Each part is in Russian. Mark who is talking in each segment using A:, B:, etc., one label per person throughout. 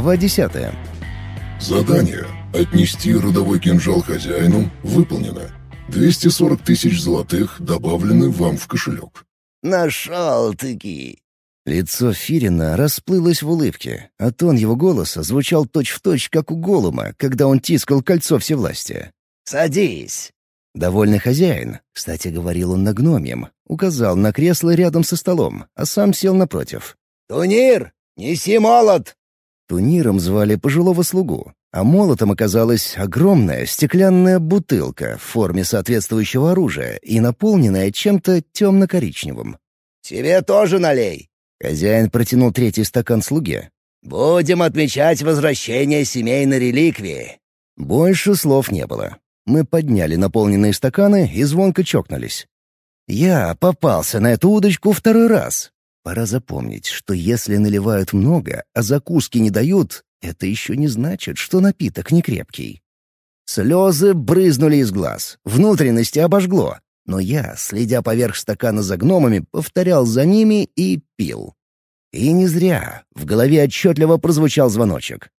A: Глава десятая.
B: Задание «Отнести родовой кинжал хозяину» выполнено. 240 тысяч золотых добавлены вам в кошелек.
C: «Нашел-таки!»
A: Лицо Фирина расплылось в улыбке, а тон его голоса звучал точь-в-точь, точь, как у Голума, когда он тискал кольцо всевластия.
C: «Садись!»
A: Довольный хозяин, кстати, говорил он на гномьем, указал на кресло рядом со столом, а сам сел напротив.
C: «Тунир, неси молот!»
A: Туниром звали пожилого слугу, а молотом оказалась огромная стеклянная бутылка в форме соответствующего оружия и наполненная чем-то темно-коричневым.
C: «Тебе тоже налей!»
A: Хозяин протянул третий стакан слуге.
C: «Будем отмечать возвращение семейной реликвии!»
A: Больше слов не было. Мы подняли наполненные стаканы и звонко чокнулись. Я попался на эту удочку второй раз. Пора запомнить, что если наливают много, а закуски не дают, это еще не значит, что напиток не крепкий. Слезы брызнули из глаз, внутренности обожгло, но я, следя поверх стакана за гномами, повторял за ними и пил. И не зря, в голове отчетливо прозвучал звоночек.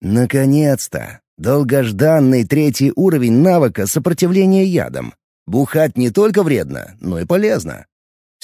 A: Наконец-то! Долгожданный третий уровень навыка сопротивления ядам. Бухать не только вредно, но и полезно.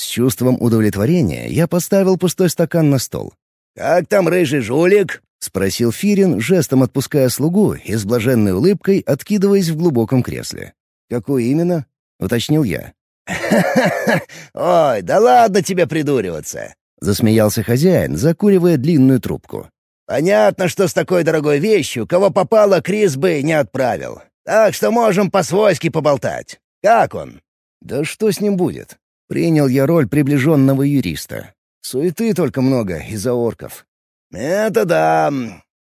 A: С чувством удовлетворения я поставил пустой стакан на стол.
C: «Как там рыжий жулик?»
A: — спросил Фирин, жестом отпуская слугу и с блаженной улыбкой откидываясь в глубоком кресле. «Какой именно?» — уточнил я.
C: Ой, да ладно тебе придуриваться!»
A: — засмеялся хозяин, закуривая длинную трубку.
C: «Понятно, что с такой дорогой вещью, кого попало, Крис бы не отправил. Так что можем по-свойски поболтать. Как он?»
A: «Да что с ним будет? Принял я роль приближенного юриста. Суеты только много из-за орков.
C: «Это да.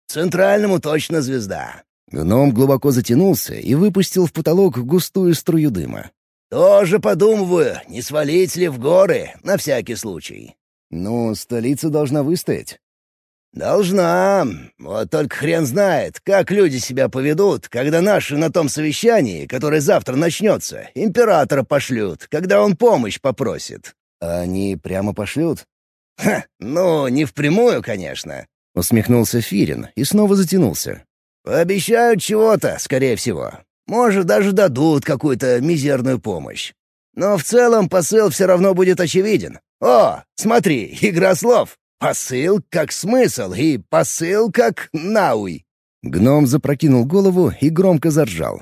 C: Центральному точно звезда».
A: Гном глубоко затянулся и выпустил в потолок густую струю дыма.
C: «Тоже подумываю, не свалить ли в горы, на всякий случай».
A: «Ну, столица должна выстоять».
C: «Должна. Вот только хрен знает, как люди себя поведут, когда наши на том совещании, которое завтра начнется, императора пошлют, когда он помощь попросит».
A: «Они прямо пошлют?»
C: «Ха, ну, не впрямую, конечно», —
A: усмехнулся Фирин и снова затянулся.
C: «Пообещают чего-то, скорее всего. Может, даже дадут какую-то мизерную помощь. Но в целом посыл все равно будет очевиден. О, смотри, игра слов. Посыл как смысл и посыл как науй.
A: Гном запрокинул голову и громко заржал.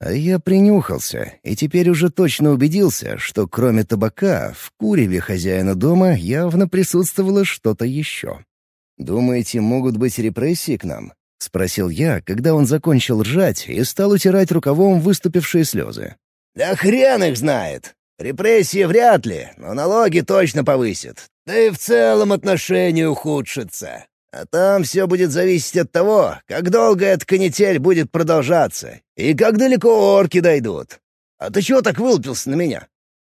A: А я принюхался и теперь уже точно убедился, что кроме табака в куреве хозяина дома явно присутствовало что-то еще. «Думаете, могут быть репрессии к нам?» — спросил я, когда он закончил ржать и стал утирать рукавом выступившие слезы.
C: «Да хрен их знает! Репрессии вряд ли, но налоги точно повысят. Да и в целом отношения ухудшатся. А там все будет зависеть от того, как долго эта канитель будет продолжаться и как далеко орки дойдут. А ты чего так вылупился на меня?»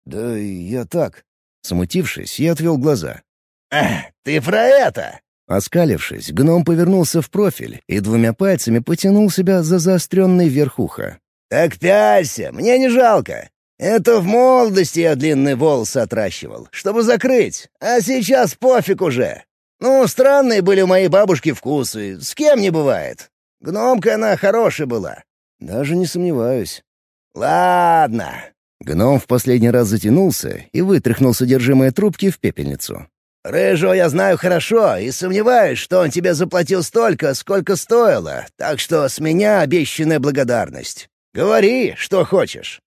A: «Да я так». Смутившись, я отвел глаза.
C: «Эх, ты про это!»
A: Оскалившись, гном повернулся в профиль и двумя пальцами потянул себя за заостренный верхуха.
C: «Так пялься, мне не жалко. Это в молодости я длинные волосы отращивал, чтобы закрыть, а сейчас пофиг уже. Ну, странные были мои бабушки вкусы, с кем не бывает. Гномка она хорошая была.
A: Даже не сомневаюсь.
C: Ладно.
A: Гном в последний раз затянулся и вытряхнул содержимое трубки в пепельницу.
C: Рыжего я знаю хорошо и сомневаюсь, что он тебе заплатил столько, сколько стоило, так что с меня обещанная благодарность. Говори, что хочешь.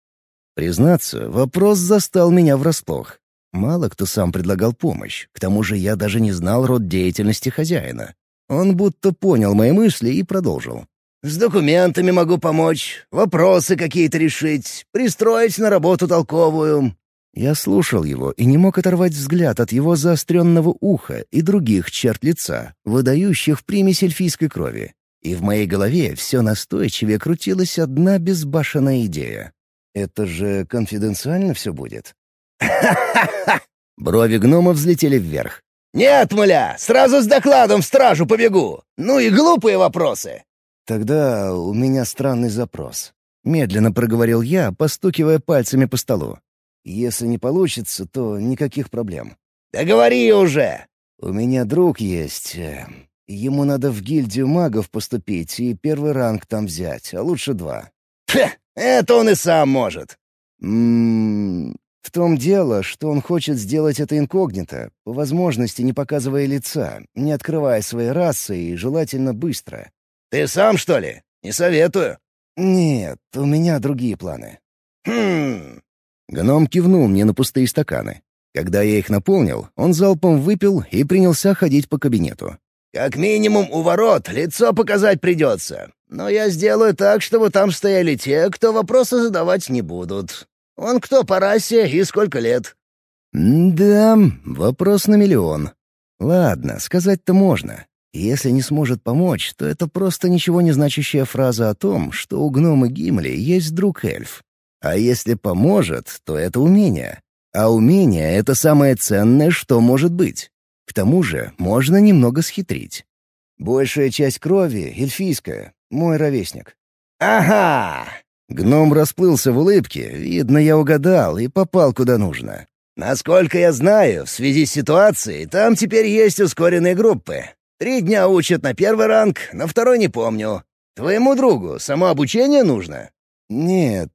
A: Признаться, вопрос застал меня врасплох. Мало кто сам предлагал помощь, к тому же я даже не знал род деятельности хозяина. Он будто понял мои мысли и продолжил.
C: «С документами могу помочь, вопросы какие-то решить, пристроить на работу толковую».
A: Я слушал его и не мог оторвать взгляд от его заостренного уха и других черт лица, выдающих примесь эльфийской крови. И в моей голове все настойчивее крутилась одна безбашенная идея. Это же конфиденциально все будет. Брови гнома взлетели вверх.
C: «Нет, мля, сразу с докладом в стражу побегу! Ну и глупые вопросы!»
A: «Тогда у меня странный запрос», — медленно проговорил я, постукивая пальцами по столу. «Если не получится, то никаких проблем».
C: «Да говори уже!»
A: «У меня друг есть, э, Ему надо в гильдию магов поступить и первый ранг там взять, а лучше два.
C: Хе, это он и сам может.
A: Ммм... В том дело, что он хочет сделать это инкогнито, по возможности не показывая лица, не открывая своей расы и желательно быстро.
C: «Ты сам, что ли? Не советую».
A: «Нет, у меня другие планы».
C: «Хм...»
A: Гном кивнул мне на пустые стаканы. Когда я их наполнил, он залпом выпил и принялся ходить по кабинету.
C: «Как минимум у ворот лицо показать придется. Но я сделаю так, чтобы там стояли те, кто вопросы задавать не будут. Он кто по расе и сколько лет?»
A: «Да, вопрос на миллион. Ладно, сказать-то можно. Если не сможет помочь, то это просто ничего не значащая фраза о том, что у гнома Гимли есть друг-эльф. А если поможет, то это умение. А умение — это самое ценное, что может быть. К тому же можно немного схитрить. Большая часть крови — эльфийская, мой ровесник.
C: «Ага!»
A: Гном расплылся в улыбке, видно, я угадал и попал куда нужно.
C: «Насколько я знаю, в связи с ситуацией, там теперь есть ускоренные группы. Три дня учат на первый ранг, на второй не помню. Твоему другу само обучение нужно?»
A: «Нет,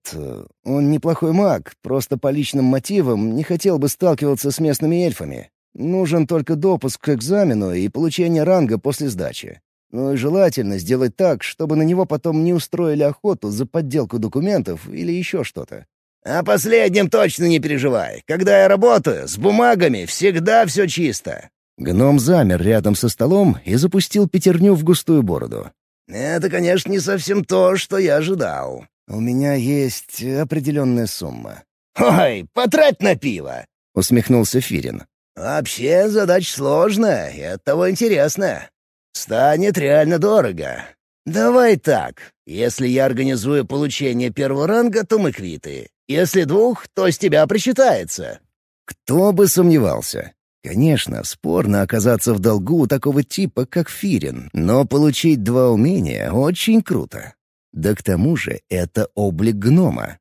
A: он неплохой маг, просто по личным мотивам не хотел бы сталкиваться с местными эльфами. Нужен только допуск к экзамену и получение ранга после сдачи. Ну и желательно сделать так, чтобы на него потом не устроили охоту за подделку документов или еще что-то.
C: «О последнем точно не переживай. Когда я работаю, с бумагами всегда все чисто».
A: Гном замер рядом со столом и запустил пятерню в густую бороду.
C: «Это, конечно, не совсем то, что я ожидал.
A: «У меня есть определенная сумма».
C: «Ой, потрать на пиво!»
A: — усмехнулся Фирин.
C: «Вообще задача сложная и оттого интересная. Станет реально дорого. Давай так. Если я организую получение первого ранга, то мы квиты. Если двух, то с тебя причитается».
A: Кто бы сомневался. Конечно, спорно оказаться в долгу у такого типа, как Фирин, но получить два умения очень круто. Да к тому же это облик гнома.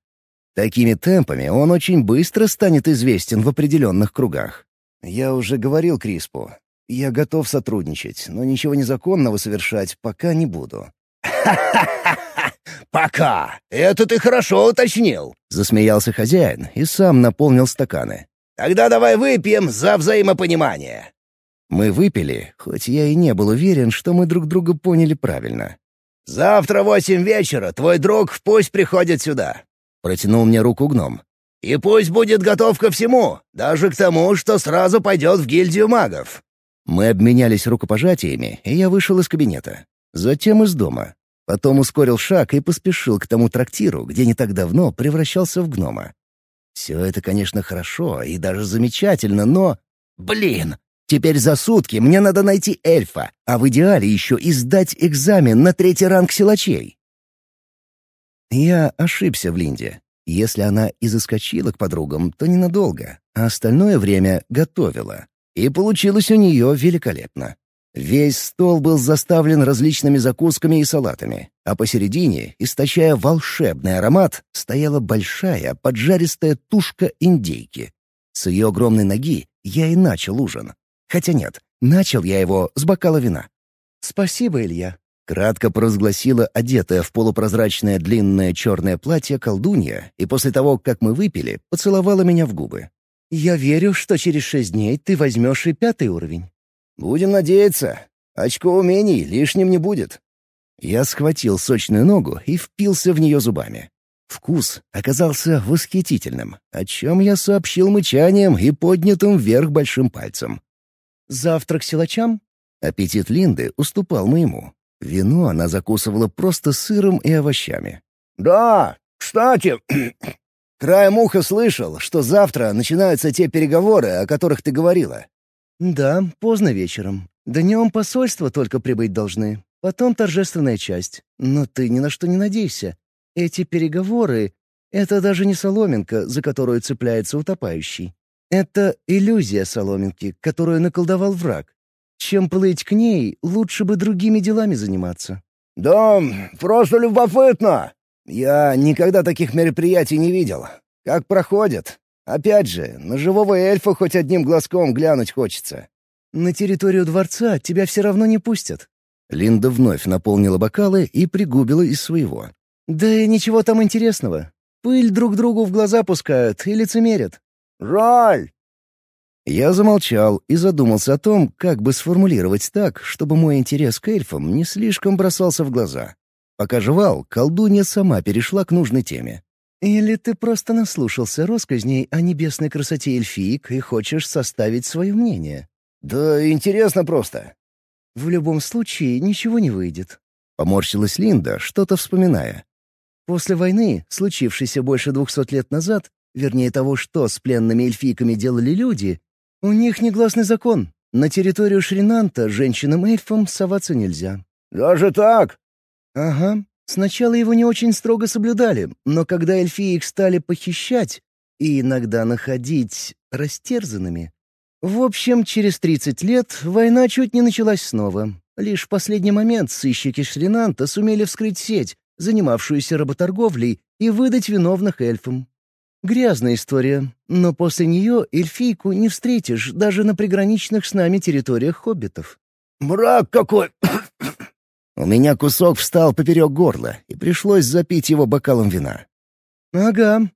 A: Такими темпами он очень быстро станет известен в определенных кругах. Я уже говорил Криспу. Я готов сотрудничать, но ничего незаконного совершать пока не буду.
C: «Ха-ха-ха! Пока! Это ты хорошо уточнил!»
A: — засмеялся хозяин и сам наполнил стаканы.
C: «Тогда давай выпьем за взаимопонимание!»
A: Мы выпили, хоть я и не был уверен, что мы друг друга поняли правильно.
C: «Завтра восемь вечера твой друг пусть приходит сюда», — протянул мне руку гном. «И пусть будет готов ко всему, даже к тому, что сразу пойдет в гильдию магов».
A: Мы обменялись рукопожатиями, и я вышел из кабинета. Затем из дома. Потом ускорил шаг и поспешил к тому трактиру, где не так давно превращался в гнома. Все это, конечно, хорошо и даже замечательно, но... Блин! Теперь за сутки мне надо найти эльфа, а в идеале еще и сдать экзамен на третий ранг силачей. Я ошибся в Линде. Если она и заскочила к подругам, то ненадолго, а остальное время готовила. И получилось у нее великолепно. Весь стол был заставлен различными закусками и салатами, а посередине, источая волшебный аромат, стояла большая поджаристая тушка индейки. С ее огромной ноги я и начал ужин. Хотя нет, начал я его с бокала вина. «Спасибо, Илья», — кратко провозгласила одетая в полупрозрачное длинное черное платье колдунья, и после того, как мы выпили, поцеловала меня в губы. «Я верю, что через шесть дней ты возьмешь и пятый уровень». «Будем надеяться. Очко умений лишним не будет». Я схватил сочную ногу и впился в нее зубами. Вкус оказался восхитительным, о чем я сообщил мычанием и поднятым вверх большим пальцем. Завтрак силачам? Аппетит Линды уступал моему. Вино она закусывала просто сыром и овощами.
C: «Да, кстати, краем уха слышал, что завтра начинаются те переговоры, о которых ты говорила».
A: «Да, поздно вечером. Днем посольство только прибыть должны. Потом торжественная часть. Но ты ни на что не надейся. Эти переговоры — это даже не соломинка, за которую цепляется утопающий. Это иллюзия соломинки, которую наколдовал враг. Чем плыть к ней, лучше бы другими делами заниматься.
C: «Да, просто любопытно!»
A: «Я никогда таких мероприятий не видел. Как проходят? Опять же, на живого эльфа хоть одним глазком глянуть хочется». На территорию дворца тебя все равно не пустят». Линда вновь наполнила бокалы и пригубила из своего. «Да и ничего там интересного. Пыль друг другу в глаза пускают и лицемерят».
C: «Жаль!»
A: Я замолчал и задумался о том, как бы сформулировать так, чтобы мой интерес к эльфам не слишком бросался в глаза. Пока жевал, колдунья сама перешла к нужной теме. «Или ты просто наслушался россказней о небесной красоте эльфиек и хочешь составить свое мнение?»
C: «Да интересно просто».
A: «В любом случае ничего не выйдет», — поморщилась Линда, что-то вспоминая. «После войны, случившейся больше двухсот лет назад, вернее того, что с пленными эльфийками делали люди, у них негласный закон. На территорию Шринанта женщинам-эльфам соваться нельзя».
C: «Даже так?»
A: «Ага. Сначала его не очень строго соблюдали, но когда эльфии их стали похищать и иногда находить растерзанными... В общем, через 30 лет война чуть не началась снова. Лишь в последний момент сыщики Шринанта сумели вскрыть сеть, занимавшуюся работорговлей, и выдать виновных эльфам. Грязная история, но после нее эльфийку не встретишь даже на приграничных с нами территориях хоббитов.
C: «Мрак какой!»
A: У меня кусок встал поперек горла, и пришлось запить его бокалом вина. «Ага.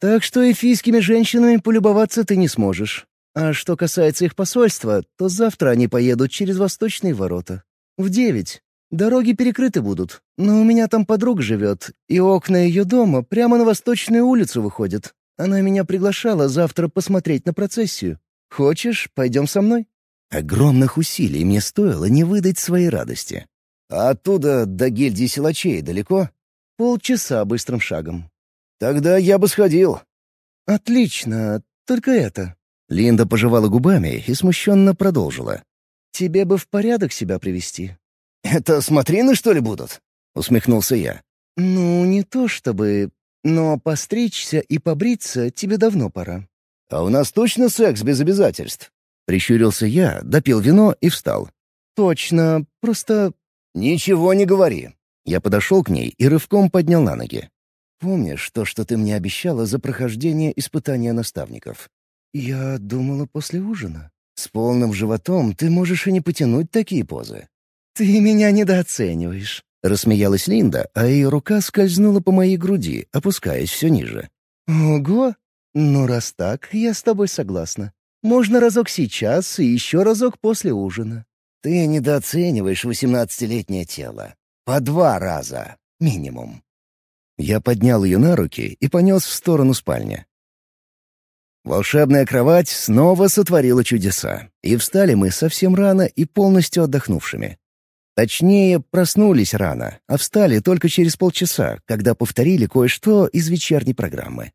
A: Так что эфийскими женщинами полюбоваться ты не сможешь. А что касается их посольства, то завтра они поедут через восточные ворота. В девять. Дороги перекрыты будут, но у меня там подруга живет, и окна ее дома прямо на восточную улицу выходят. Она меня приглашала завтра посмотреть на процессию. Хочешь, пойдем со мной?» Огромных усилий мне стоило не выдать своей радости.
C: А оттуда до гильдии силачей далеко?
A: Полчаса быстрым шагом.
C: Тогда я бы сходил.
A: Отлично, только это. Линда пожевала губами и смущенно продолжила. Тебе бы в порядок себя привести.
C: Это смотрины, что ли, будут? Усмехнулся я.
A: Ну, не то чтобы... Но постричься и побриться тебе давно пора.
C: А у нас точно секс без обязательств?
A: Прищурился я, допил вино и встал. Точно, просто
C: «Ничего не говори».
A: Я подошел к ней и рывком поднял на ноги. «Помнишь то, что ты мне обещала за прохождение испытания наставников?» «Я думала после ужина. С полным животом ты можешь и не потянуть такие позы». «Ты меня недооцениваешь», — рассмеялась Линда, а ее рука скользнула по моей груди, опускаясь все ниже. «Ого! Ну, раз так, я с тобой согласна. Можно разок сейчас и еще разок после ужина.
C: Ты недооцениваешь восемнадцатилетнее тело. По два раза. Минимум.
A: Я поднял ее на руки и понес в сторону спальни. Волшебная кровать снова сотворила чудеса, и встали мы совсем рано и полностью отдохнувшими. Точнее, проснулись рано, а встали только через полчаса, когда повторили кое-что из вечерней программы.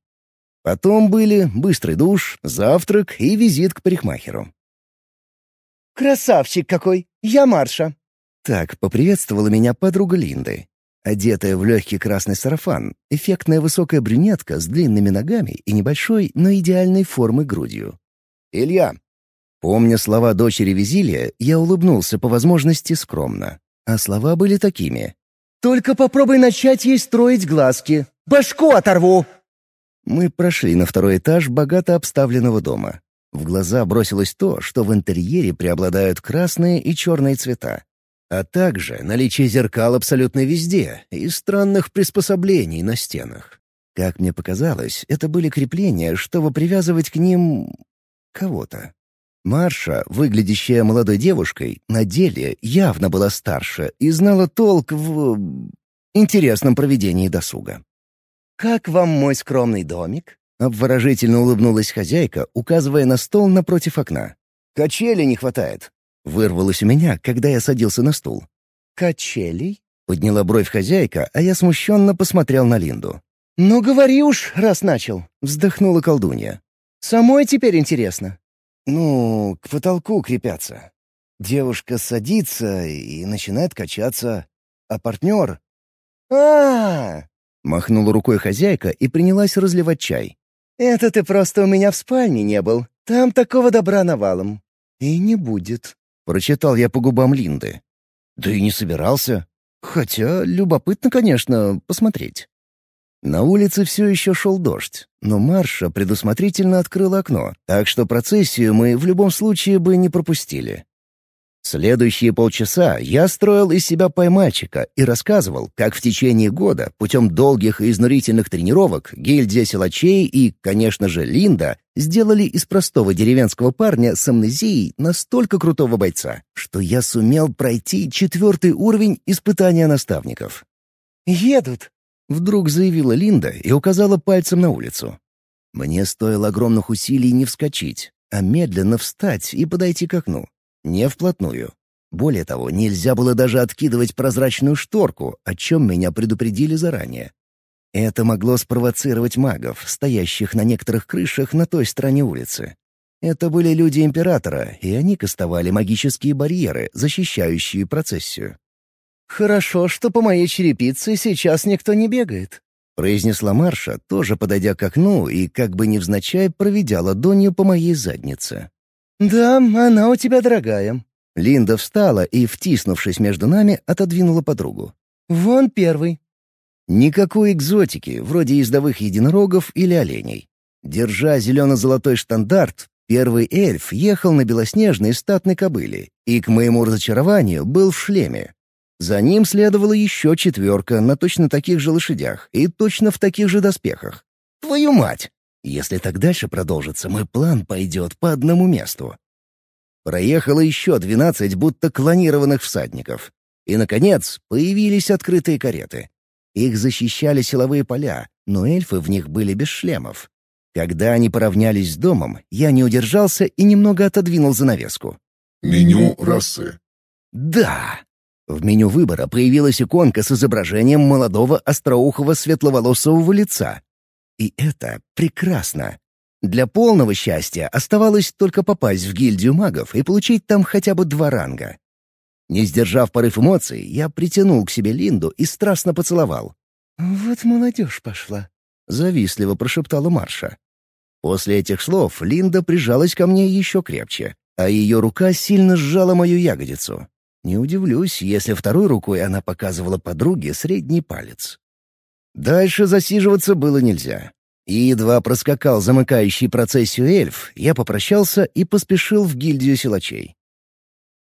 A: Потом были быстрый душ, завтрак и визит к парикмахеру.
D: «Красавчик какой! Я Марша!»
A: Так поприветствовала меня подруга Линды. Одетая в легкий красный сарафан, эффектная высокая брюнетка с длинными ногами и небольшой, но идеальной формы грудью. «Илья!» Помня слова дочери Визилия, я улыбнулся по возможности скромно. А слова были такими.
D: «Только попробуй начать ей строить глазки. Башку оторву!»
A: Мы прошли на второй этаж богато обставленного дома. В глаза бросилось то, что в интерьере преобладают красные и черные цвета, а также наличие зеркал абсолютно везде и странных приспособлений на стенах. Как мне показалось, это были крепления, чтобы привязывать к ним... кого-то. Марша, выглядящая молодой девушкой, на деле явно была старше и знала толк в... интересном проведении досуга.
D: «Как вам мой скромный домик?»
A: Обворожительно улыбнулась хозяйка, указывая на стол напротив окна.
C: «Качели не хватает», —
A: вырвалось у меня, когда я садился на стул.
D: «Качелей?»
A: — подняла бровь хозяйка, а я смущенно посмотрел на Линду.
D: «Ну говори уж, раз начал», —
A: вздохнула колдунья.
D: «Самой теперь интересно».
C: «Ну, к потолку крепятся. Девушка садится и начинает качаться, а партнер...»
D: а, -а, -а
A: Махнула рукой хозяйка и принялась разливать чай.
D: «Это ты просто у меня в спальне не был. Там такого добра навалом».
A: «И не будет», — прочитал я по губам Линды. «Да и не собирался. Хотя любопытно, конечно, посмотреть». На улице все еще шел дождь, но Марша предусмотрительно открыла окно, так что процессию мы в любом случае бы не пропустили. Следующие полчаса я строил из себя поймальчика и рассказывал, как в течение года, путем долгих и изнурительных тренировок, гильдия силачей и, конечно же, Линда сделали из простого деревенского парня с амнезией настолько крутого бойца, что я сумел пройти четвертый уровень испытания наставников.
D: «Едут!»
A: — вдруг заявила Линда и указала пальцем на улицу. Мне стоило огромных усилий не вскочить, а медленно встать и подойти к окну. Не вплотную. Более того, нельзя было даже откидывать прозрачную шторку, о чем меня предупредили заранее. Это могло спровоцировать магов, стоящих на некоторых крышах на той стороне улицы. Это были люди Императора, и они кастовали магические барьеры, защищающие процессию.
D: «Хорошо, что по моей черепице сейчас никто не бегает», —
A: произнесла Марша, тоже подойдя к окну и, как бы невзначай, проведя ладонью по моей заднице.
D: «Да, она у тебя дорогая».
A: Линда встала и, втиснувшись между нами, отодвинула подругу.
D: «Вон первый».
A: Никакой экзотики, вроде ездовых единорогов или оленей. Держа зелено-золотой штандарт, первый эльф ехал на белоснежной статной кобыле и, к моему разочарованию, был в шлеме. За ним следовала еще четверка на точно таких же лошадях и точно в таких же доспехах. Твою мать! Если так дальше продолжится, мой план пойдет по одному месту. Проехало еще двенадцать будто клонированных всадников. И, наконец, появились открытые кареты. Их защищали силовые поля, но эльфы в них были без шлемов. Когда они поравнялись с домом, я не удержался и немного отодвинул занавеску.
B: Меню расы.
A: Да! В меню выбора появилась иконка с изображением молодого остроухого светловолосого лица. И это прекрасно. Для полного счастья оставалось только попасть в гильдию магов и получить там хотя бы два ранга. Не сдержав порыв эмоций, я притянул к себе Линду и страстно поцеловал.
D: «Вот молодежь пошла», —
A: завистливо прошептала Марша. После этих слов Линда прижалась ко мне еще крепче, а ее рука сильно сжала мою ягодицу. Не удивлюсь, если второй рукой она показывала подруге средний палец. Дальше засиживаться было нельзя. И едва проскакал замыкающий процессию эльф, я попрощался и поспешил в гильдию силачей.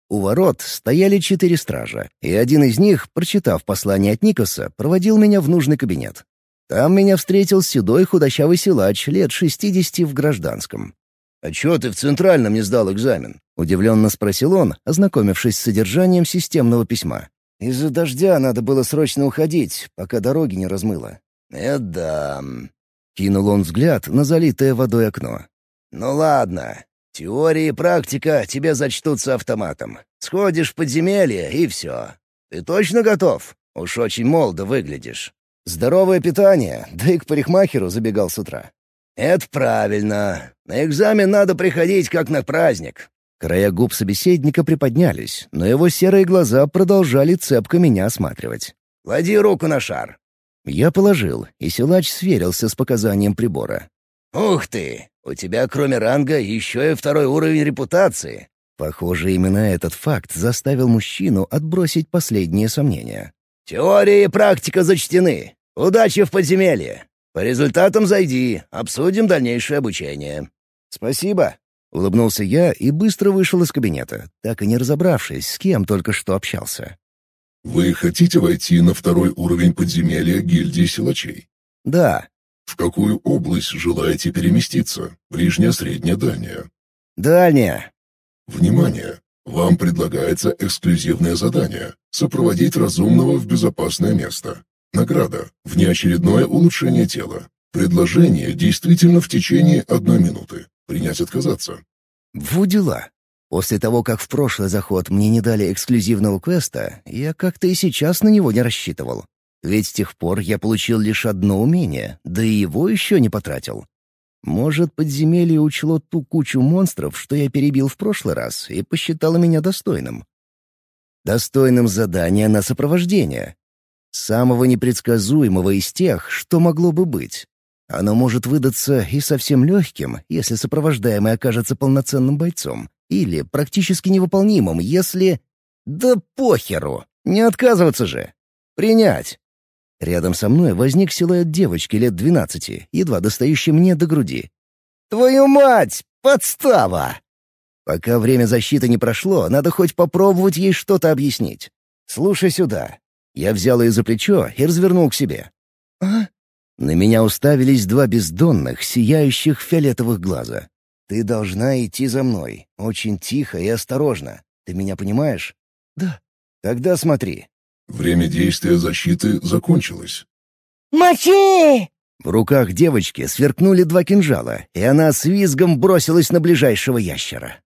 A: У ворот стояли четыре стража, и один из них, прочитав послание от Никоса, проводил меня в нужный кабинет. Там меня встретил седой худощавый силач лет шестидесяти в гражданском. «А чего ты в центральном не сдал экзамен?» — удивленно спросил он, ознакомившись с содержанием системного письма. Из-за дождя надо было срочно уходить, пока дороги не размыло. «Это да...» — кинул он взгляд на залитое водой окно. «Ну ладно. Теория и практика тебе зачтутся автоматом. Сходишь в подземелье, и все. Ты точно готов? Уж очень молодо выглядишь. Здоровое питание, да и к парикмахеру забегал с утра. Это правильно. На экзамен надо приходить как на праздник. Края губ собеседника приподнялись, но его серые глаза продолжали цепко меня осматривать. «Клади руку на шар». Я положил, и силач сверился с показанием прибора. «Ух ты! У тебя, кроме ранга, еще и второй уровень репутации». Похоже, именно этот факт заставил мужчину отбросить последние сомнения. «Теория и практика зачтены. Удачи в подземелье. По результатам зайди, обсудим дальнейшее обучение». «Спасибо», — улыбнулся я и быстро вышел из кабинета, так и не разобравшись, с кем только что общался.
B: «Вы хотите войти на второй уровень подземелья гильдии силачей?»
A: «Да».
B: «В какую область желаете переместиться? Ближняя, средняя, дальняя?»
A: «Дальняя».
B: «Внимание! Вам предлагается эксклюзивное задание — сопроводить разумного в безопасное место. Награда — внеочередное улучшение тела. Предложение действительно в течение одной минуты. Принять отказаться.
A: Ву дела. После того, как в прошлый заход мне не дали эксклюзивного квеста, я как-то и сейчас на него не рассчитывал. Ведь с тех пор я получил лишь одно умение, да и его еще не потратил. Может, подземелье учло ту кучу монстров, что я перебил в прошлый раз, и посчитало меня достойным. Достойным задания на сопровождение. Самого непредсказуемого из тех, что могло бы быть. Оно может выдаться и совсем легким, если сопровождаемый окажется полноценным бойцом, или практически невыполнимым, если... Да похеру! Не отказываться же! Принять! Рядом со мной возник силуэт девочки лет двенадцати, едва достающий мне до груди. «Твою мать! Подстава!» Пока время защиты не прошло, надо хоть попробовать ей что-то объяснить. Слушай сюда. Я взял ее за плечо и развернул к себе. «А?» На меня уставились два бездонных, сияющих фиолетовых глаза. «Ты должна идти за мной. Очень тихо и осторожно. Ты меня понимаешь?» «Да». «Тогда смотри».
B: Время действия защиты закончилось.
E: «Мочи!»
A: В руках девочки сверкнули два кинжала, и она с визгом бросилась на ближайшего ящера.